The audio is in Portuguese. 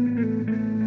Música